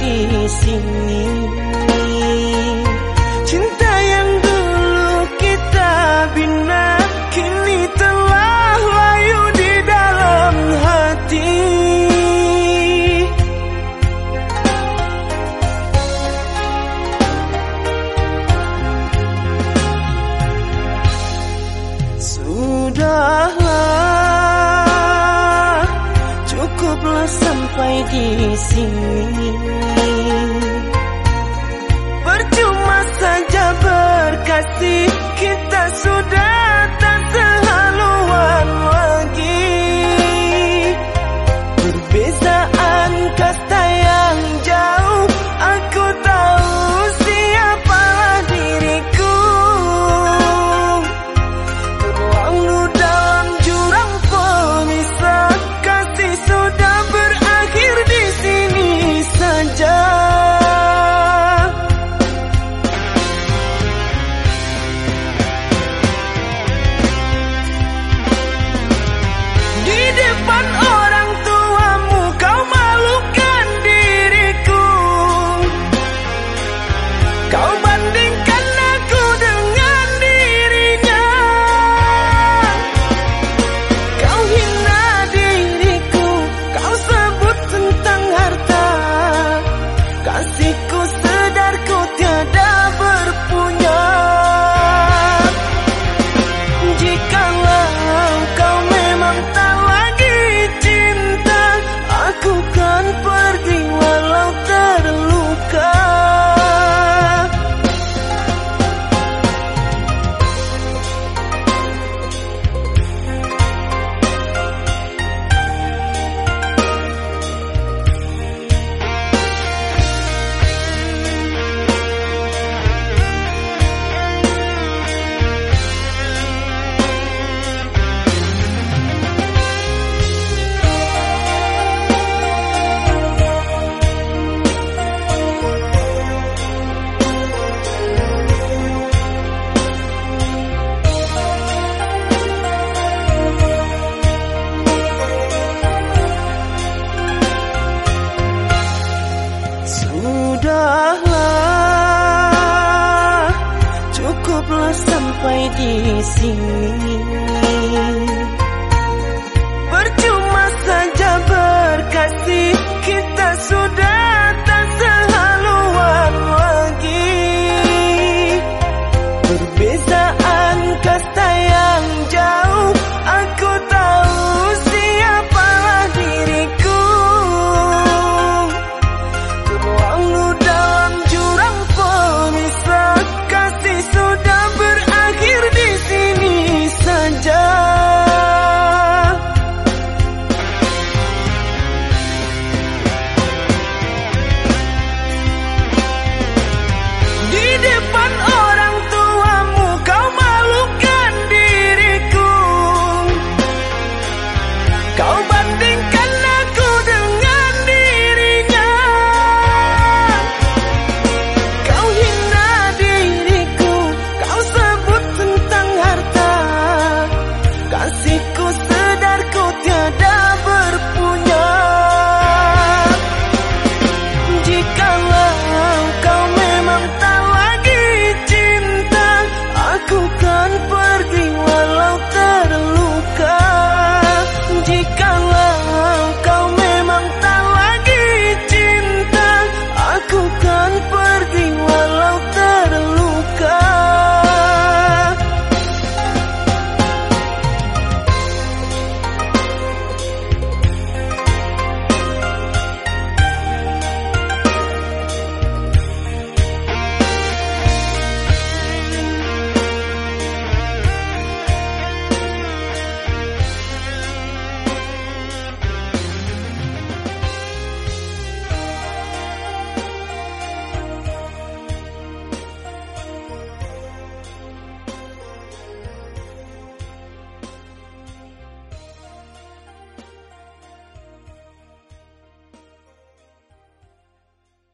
的心灵我的心。干了 Sudahlah, cukuplah sampai di sini.